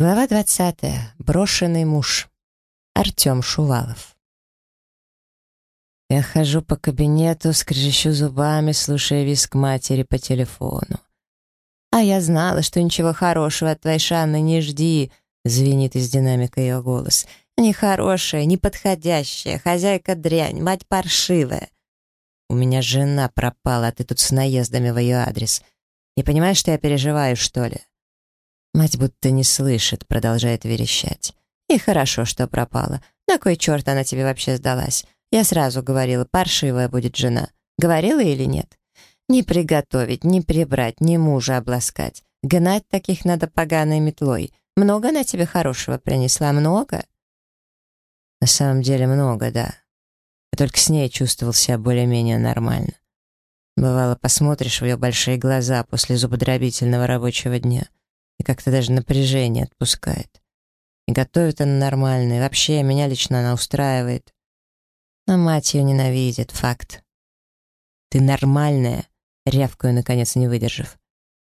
Глава 20. Брошенный муж. Артем Шувалов. Я хожу по кабинету, скрежещу зубами, слушая виск матери по телефону. «А я знала, что ничего хорошего от твоей Шанны не жди», — звенит из динамика ее голос. «Нехорошая, неподходящая, хозяйка дрянь, мать паршивая». «У меня жена пропала, а ты тут с наездами в ее адрес. Не понимаешь, что я переживаю, что ли?» Мать будто не слышит, продолжает верещать. И хорошо, что пропала. На кой черт она тебе вообще сдалась? Я сразу говорила, паршивая будет жена. Говорила или нет? Не приготовить, не прибрать, не мужа обласкать. Гнать таких надо поганой метлой. Много она тебе хорошего принесла? Много? На самом деле много, да. Я только с ней чувствовал себя более-менее нормально. Бывало, посмотришь в ее большие глаза после зубодробительного рабочего дня — и как-то даже напряжение отпускает. И готовит она нормально, и вообще меня лично она устраивает. Но мать ее ненавидит, факт. «Ты нормальная?» — рявкаю, наконец, не выдержав.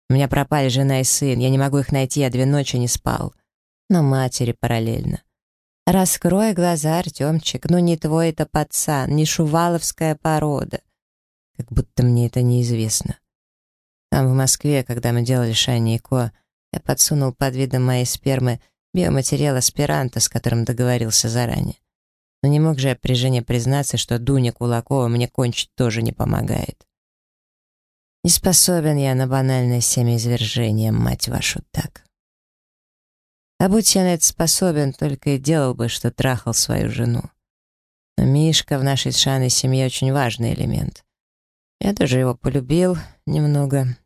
«У меня пропали жена и сын, я не могу их найти, я две ночи не спал». Но матери параллельно. «Раскрой глаза, Артемчик, ну не твой это пацан, не шуваловская порода». Как будто мне это неизвестно. Там, в Москве, когда мы делали Шани и Ко, я подсунул под видом моей спермы биоматериал аспиранта, с которым договорился заранее. Но не мог же я при жене признаться, что Дуня Кулакова мне кончить тоже не помогает. Не способен я на банальное семяизвержение, мать вашу, так. А будь я на это способен, только и делал бы, что трахал свою жену. Но Мишка в нашей Шаной семье очень важный элемент. Я тоже его полюбил немного,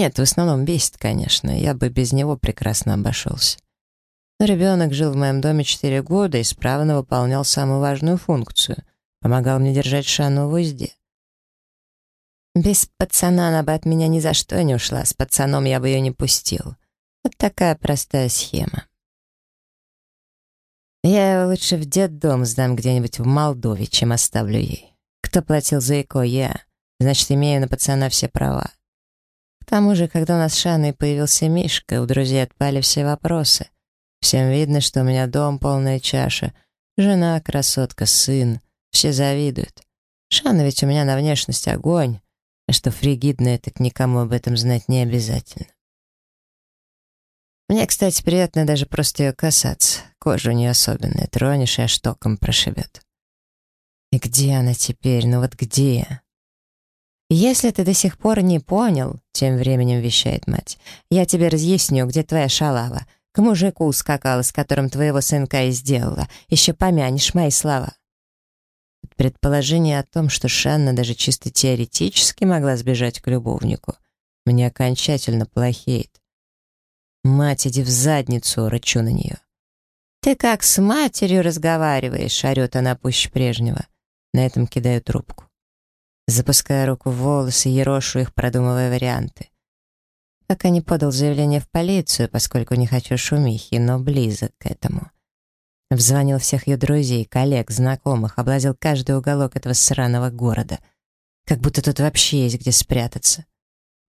нет, в основном бесит, конечно, я бы без него прекрасно обошелся. Но ребенок жил в моем доме четыре года и справно выполнял самую важную функцию — помогал мне держать Шану в узде. Без пацана она бы от меня ни за что не ушла, с пацаном я бы ее не пустил. Вот такая простая схема. Я его лучше в детдом сдам где-нибудь в Молдове, чем оставлю ей. Кто платил за ЭКО? Я. Значит, имею на пацана все права. К тому же, когда у нас с Шаной появился Мишка, у друзей отпали все вопросы. Всем видно, что у меня дом полная чаша. Жена, красотка, сын. Все завидуют. Шана ведь у меня на внешность огонь. А что фригидная, так никому об этом знать не обязательно. Мне, кстати, приятно даже просто ее касаться. Кожа у нее особенная, тронешь и аж током прошибет. И где она теперь? Ну вот где? «Если ты до сих пор не понял», — тем временем вещает мать, «я тебе разъясню, где твоя шалава. К мужику ускакала, с которым твоего сынка и сделала. Еще помянешь мои слова». Предположение о том, что Шанна даже чисто теоретически могла сбежать к любовнику, мне окончательно плохеет. «Мать, иди в задницу!» — рычу на нее. «Ты как с матерью разговариваешь?» — орет она пуще прежнего. На этом кидаю трубку. Запуская руку в волосы, ерошу их, продумывая варианты. Пока не подал заявление в полицию, поскольку не хочу шумихи, но близок к этому. Взвонил всех ее друзей, коллег, знакомых, облазил каждый уголок этого сраного города. Как будто тут вообще есть где спрятаться.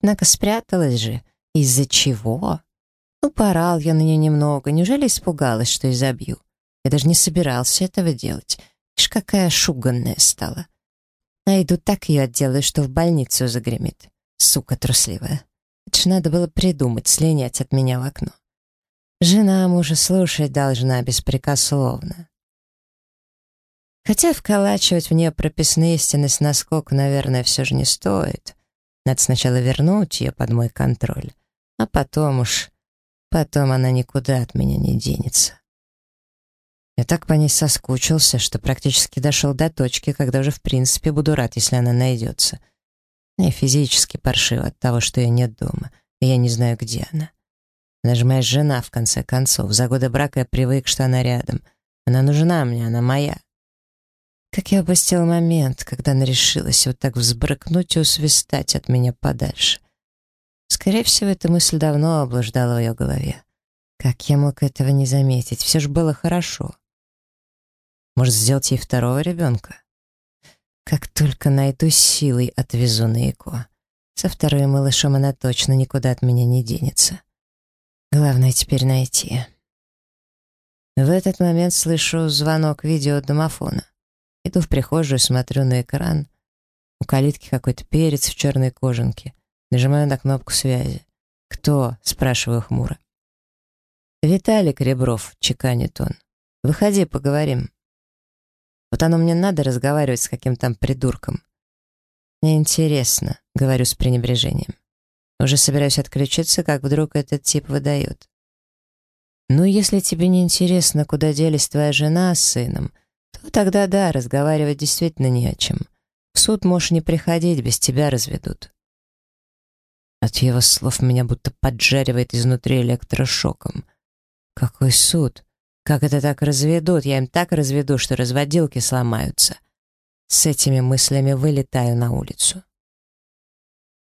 Однако спряталась же. Из-за чего? Ну, порал я на нее немного. Неужели испугалась, что изобью? Я даже не собирался этого делать. Ишь, какая шуганная стала. Найду так ее отделаю, что в больницу загремит. Сука трусливая. Это ж надо было придумать, слинять от меня в окно. Жена мужа слушать должна беспрекословно. Хотя вколачивать в нее прописные истины с наскоку, наверное, все же не стоит. Надо сначала вернуть ее под мой контроль, а потом уж... Потом она никуда от меня не денется. Я так по ней соскучился, что практически дошел до точки, когда уже в принципе буду рад, если она найдется. Мне физически паршиво от того, что ее нет дома, и я не знаю, где она. Она же моя жена, в конце концов. За годы брака я привык, что она рядом. Она нужна мне, она моя. Как я опустил момент, когда она решилась вот так взбрыкнуть и усвистать от меня подальше. Скорее всего, эта мысль давно облуждала в ее голове. Как я мог этого не заметить? Все же было хорошо. Может, сделать ей второго ребенка? Как только найду силой, отвезу на ЭКО. Со вторым малышом она точно никуда от меня не денется. Главное теперь найти. В этот момент слышу звонок видеодомофона. Иду в прихожую, смотрю на экран. У калитки какой-то перец в черной кожанке. Нажимаю на кнопку связи. «Кто?» — спрашиваю хмуро. «Виталик Ребров», — чеканит он. «Выходи, поговорим». Вот оно мне надо разговаривать с каким там придурком. Мне интересно, говорю с пренебрежением. Уже собираюсь отключиться, как вдруг этот тип выдает. Ну, если тебе не интересно, куда делись твоя жена с сыном, то тогда да, разговаривать действительно не о чем. В суд можешь не приходить, без тебя разведут. От его слов меня будто поджаривает изнутри электрошоком. Какой суд? Как это так разведут? Я им так разведу, что разводилки сломаются. С этими мыслями вылетаю на улицу.